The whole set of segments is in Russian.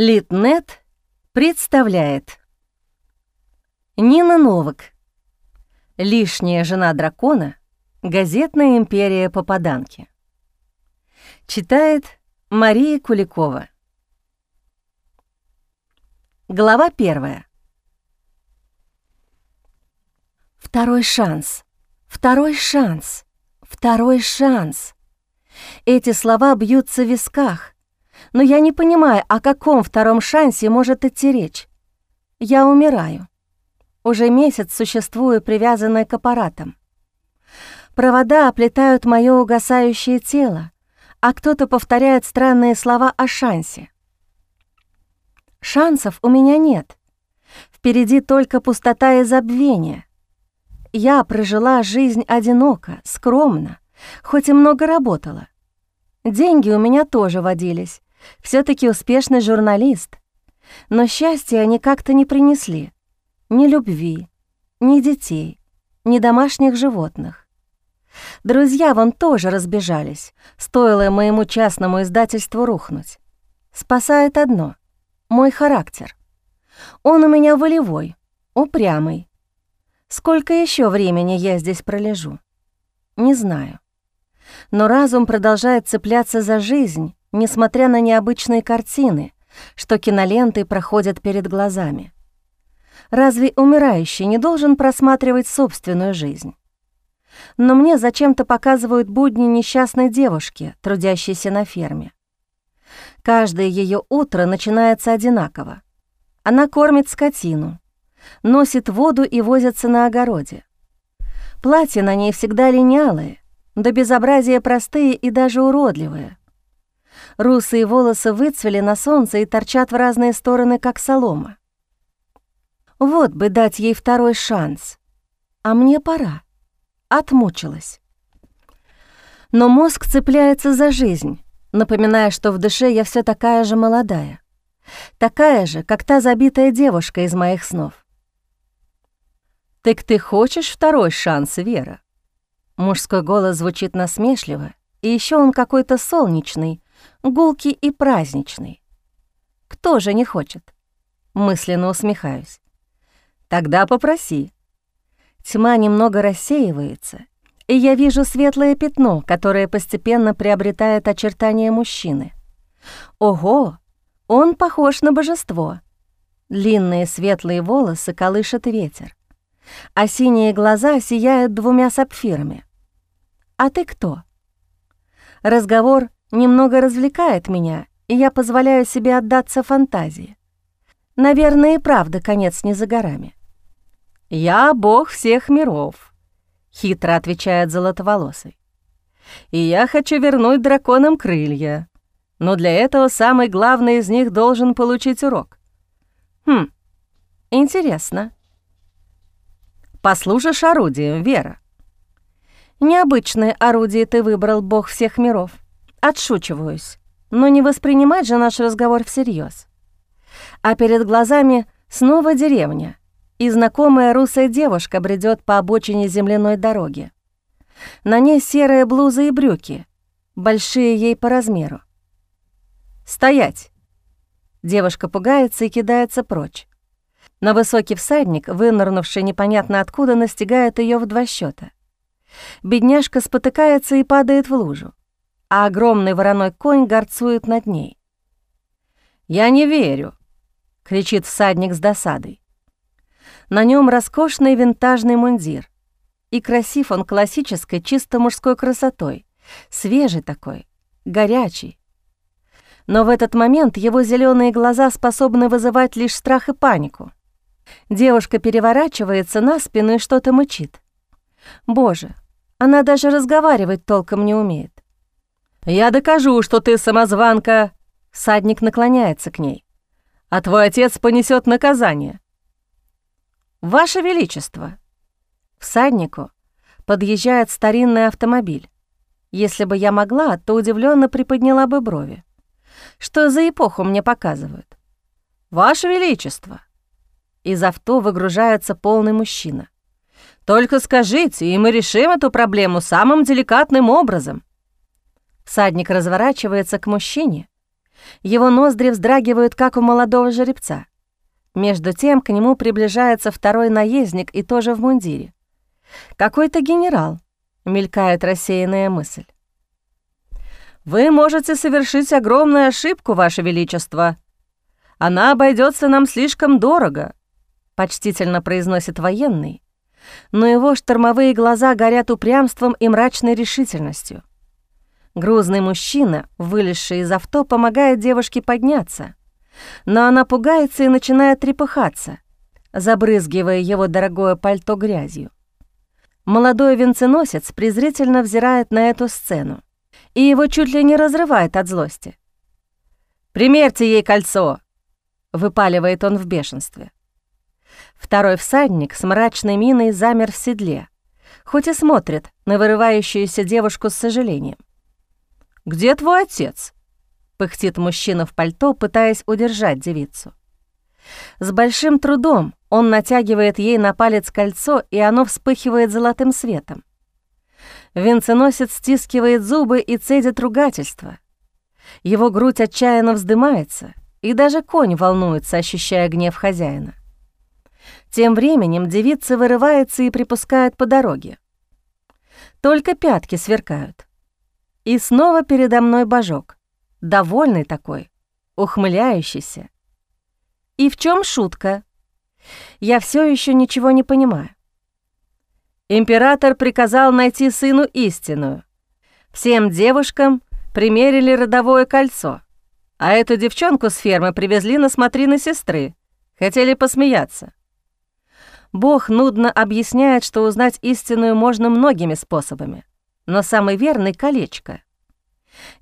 Литнет представляет. Нина Новак. Лишняя жена дракона Газетная империя попаданки. Читает Мария Куликова. Глава первая. Второй шанс, второй шанс, второй шанс. Эти слова бьются в висках, но я не понимаю, о каком втором шансе может идти речь. Я умираю. Уже месяц существую, привязанная к аппаратам. Провода оплетают мое угасающее тело, а кто-то повторяет странные слова о шансе. Шансов у меня нет. Впереди только пустота и забвение. Я прожила жизнь одиноко, скромно, хоть и много работала. Деньги у меня тоже водились, все таки успешный журналист. Но счастья они как-то не принесли. Ни любви, ни детей, ни домашних животных. Друзья вон тоже разбежались, стоило моему частному издательству рухнуть. Спасает одно — мой характер. Он у меня волевой, упрямый. Сколько еще времени я здесь пролежу? Не знаю. Но разум продолжает цепляться за жизнь, несмотря на необычные картины, что киноленты проходят перед глазами. Разве умирающий не должен просматривать собственную жизнь? Но мне зачем-то показывают будни несчастной девушки, трудящейся на ферме. Каждое ее утро начинается одинаково. Она кормит скотину, носит воду и возится на огороде. Платья на ней всегда линялые, до безобразия простые и даже уродливые. Русые волосы выцвели на солнце и торчат в разные стороны, как солома. Вот бы дать ей второй шанс. А мне пора. Отмучилась. Но мозг цепляется за жизнь, напоминая, что в душе я все такая же молодая. Такая же, как та забитая девушка из моих снов. «Так ты хочешь второй шанс, Вера?» Мужской голос звучит насмешливо, и еще он какой-то солнечный, гулкий и праздничный. Кто же не хочет? Мысленно усмехаюсь. Тогда попроси. Тьма немного рассеивается, и я вижу светлое пятно, которое постепенно приобретает очертания мужчины. Ого, он похож на божество. Длинные светлые волосы колышет ветер, а синие глаза сияют двумя сапфирами. «А ты кто?» Разговор немного развлекает меня, и я позволяю себе отдаться фантазии. Наверное, и правда конец не за горами. «Я бог всех миров», — хитро отвечает Золотоволосый. «И я хочу вернуть драконам крылья, но для этого самый главный из них должен получить урок». «Хм, интересно». «Послужишь орудием, Вера?» Необычное орудие ты выбрал, бог всех миров. Отшучиваюсь, но не воспринимать же наш разговор всерьез. А перед глазами снова деревня, и знакомая русая девушка бредет по обочине земляной дороги. На ней серая блуза и брюки, большие ей по размеру. «Стоять!» Девушка пугается и кидается прочь. Но высокий всадник, вынырнувший непонятно откуда, настигает ее в два счета. Бедняжка спотыкается и падает в лужу, а огромный вороной конь горцует над ней. «Я не верю!» — кричит всадник с досадой. На нем роскошный винтажный мундир, и красив он классической чисто мужской красотой, свежий такой, горячий. Но в этот момент его зеленые глаза способны вызывать лишь страх и панику. Девушка переворачивается на спину и что-то мычит. Боже, она даже разговаривать толком не умеет. «Я докажу, что ты самозванка!» Садник наклоняется к ней. «А твой отец понесет наказание». «Ваше Величество!» Всаднику подъезжает старинный автомобиль. Если бы я могла, то удивленно приподняла бы брови. Что за эпоху мне показывают? «Ваше Величество!» Из авто выгружается полный мужчина. Только скажите, и мы решим эту проблему самым деликатным образом». Всадник разворачивается к мужчине, Его ноздри вздрагивают, как у молодого жеребца. Между тем к нему приближается второй наездник и тоже в мундире. «Какой-то генерал», — мелькает рассеянная мысль. «Вы можете совершить огромную ошибку, Ваше Величество. Она обойдется нам слишком дорого», — почтительно произносит военный, но его штормовые глаза горят упрямством и мрачной решительностью. Грузный мужчина, вылезший из авто, помогает девушке подняться, но она пугается и начинает трепыхаться, забрызгивая его дорогое пальто грязью. Молодой венценосец презрительно взирает на эту сцену, и его чуть ли не разрывает от злости. «Примерьте ей кольцо!» — выпаливает он в бешенстве. Второй всадник с мрачной миной замер в седле, хоть и смотрит на вырывающуюся девушку с сожалением. «Где твой отец?» — пыхтит мужчина в пальто, пытаясь удержать девицу. С большим трудом он натягивает ей на палец кольцо, и оно вспыхивает золотым светом. Венценосец стискивает зубы и цедит ругательство. Его грудь отчаянно вздымается, и даже конь волнуется, ощущая гнев хозяина. Тем временем девица вырывается и припускает по дороге. Только пятки сверкают. И снова передо мной божок, довольный такой, ухмыляющийся. И в чем шутка? Я все еще ничего не понимаю. Император приказал найти сыну истинную. Всем девушкам примерили родовое кольцо, а эту девчонку с фермы привезли на смотрины сестры. Хотели посмеяться. Бог нудно объясняет, что узнать истинную можно многими способами но самый верный — колечко.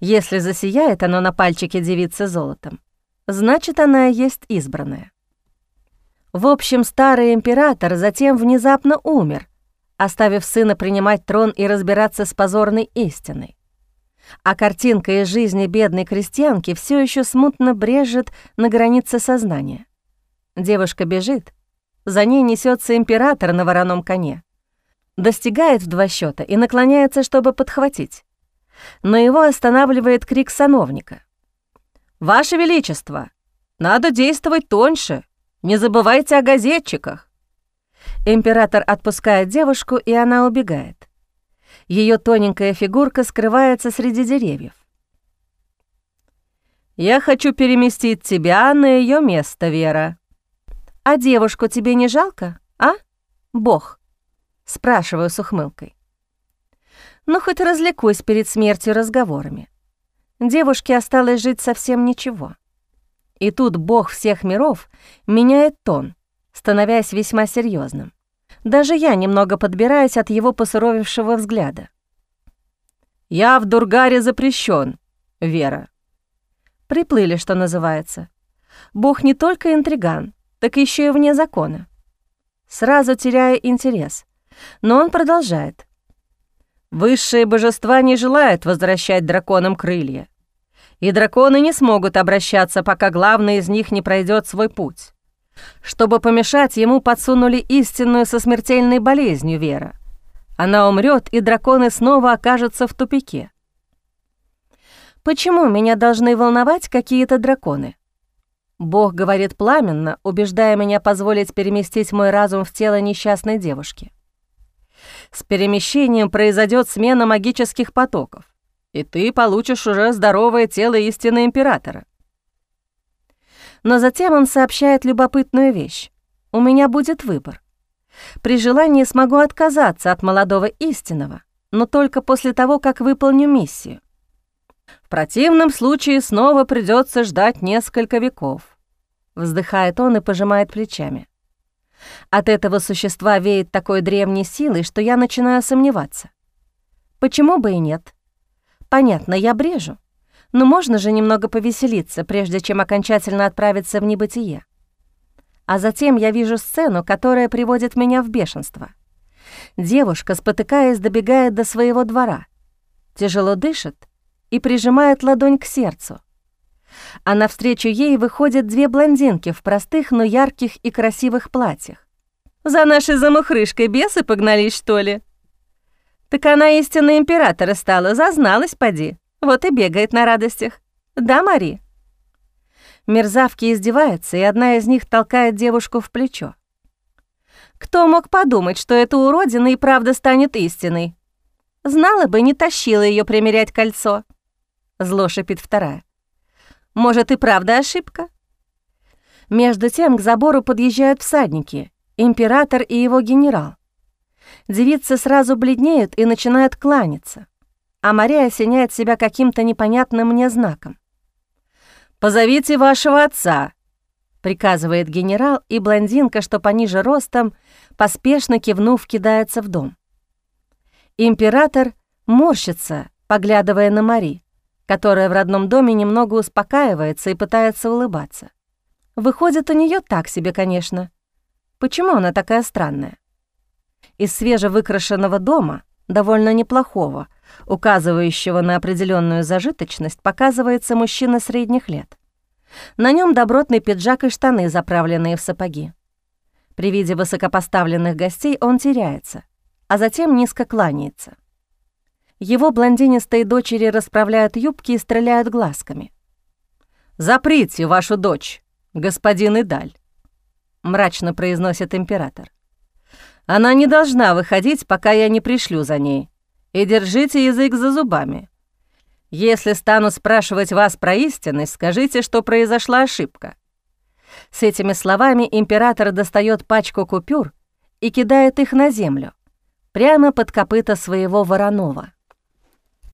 Если засияет оно на пальчике девицы золотом, значит, она и есть избранная. В общем, старый император затем внезапно умер, оставив сына принимать трон и разбираться с позорной истиной. А картинка из жизни бедной крестьянки все еще смутно брежет на границе сознания. Девушка бежит, за ней несется император на вороном коне достигает в два счета и наклоняется, чтобы подхватить. Но его останавливает крик сановника. «Ваше Величество, надо действовать тоньше. Не забывайте о газетчиках». Император отпускает девушку, и она убегает. Ее тоненькая фигурка скрывается среди деревьев. «Я хочу переместить тебя на ее место, Вера». «А девушку тебе не жалко, а, Бог?» Спрашиваю с ухмылкой. Ну, хоть развлекусь перед смертью разговорами. Девушке осталось жить совсем ничего. И тут бог всех миров меняет тон, становясь весьма серьезным. Даже я немного подбираюсь от его посуровившего взгляда. «Я в Дургаре запрещен, Вера». Приплыли, что называется. Бог не только интриган, так еще и вне закона. Сразу теряя интерес, но он продолжает. «Высшие божества не желают возвращать драконам крылья. И драконы не смогут обращаться, пока главный из них не пройдет свой путь. Чтобы помешать, ему подсунули истинную со смертельной болезнью Вера. Она умрет, и драконы снова окажутся в тупике. Почему меня должны волновать какие-то драконы? Бог говорит пламенно, убеждая меня позволить переместить мой разум в тело несчастной девушки. С перемещением произойдет смена магических потоков, и ты получишь уже здоровое тело истины императора. Но затем он сообщает любопытную вещь. У меня будет выбор. При желании смогу отказаться от молодого истинного, но только после того, как выполню миссию. В противном случае снова придется ждать несколько веков. Вздыхает он и пожимает плечами. От этого существа веет такой древней силой, что я начинаю сомневаться. Почему бы и нет? Понятно, я брежу. Но можно же немного повеселиться, прежде чем окончательно отправиться в небытие. А затем я вижу сцену, которая приводит меня в бешенство. Девушка, спотыкаясь, добегает до своего двора, тяжело дышит и прижимает ладонь к сердцу а навстречу ей выходят две блондинки в простых, но ярких и красивых платьях. «За нашей замухрышкой бесы погнались, что ли?» «Так она истинно императора стала, зазналась, поди. Вот и бегает на радостях. Да, Мари?» Мерзавки издеваются, и одна из них толкает девушку в плечо. Кто мог подумать, что эта уродина и правда станет истиной? Знала бы, не тащила ее примерять кольцо. Зло шипит вторая. Может, и правда ошибка? Между тем к забору подъезжают всадники, император и его генерал. Девица сразу бледнеет и начинает кланяться, а Мария осеняет себя каким-то непонятным мне знаком. «Позовите вашего отца», — приказывает генерал, и блондинка, что пониже ростом, поспешно кивнув, кидается в дом. Император морщится, поглядывая на Мари, которая в родном доме немного успокаивается и пытается улыбаться. Выходит, у нее так себе, конечно. Почему она такая странная? Из свежевыкрашенного дома, довольно неплохого, указывающего на определенную зажиточность, показывается мужчина средних лет. На нем добротный пиджак и штаны, заправленные в сапоги. При виде высокопоставленных гостей он теряется, а затем низко кланяется. Его блондинистые дочери расправляют юбки и стреляют глазками. «Заприте вашу дочь, господин Идаль», — мрачно произносит император. «Она не должна выходить, пока я не пришлю за ней. И держите язык за зубами. Если стану спрашивать вас про истинность, скажите, что произошла ошибка». С этими словами император достает пачку купюр и кидает их на землю, прямо под копыта своего Воронова.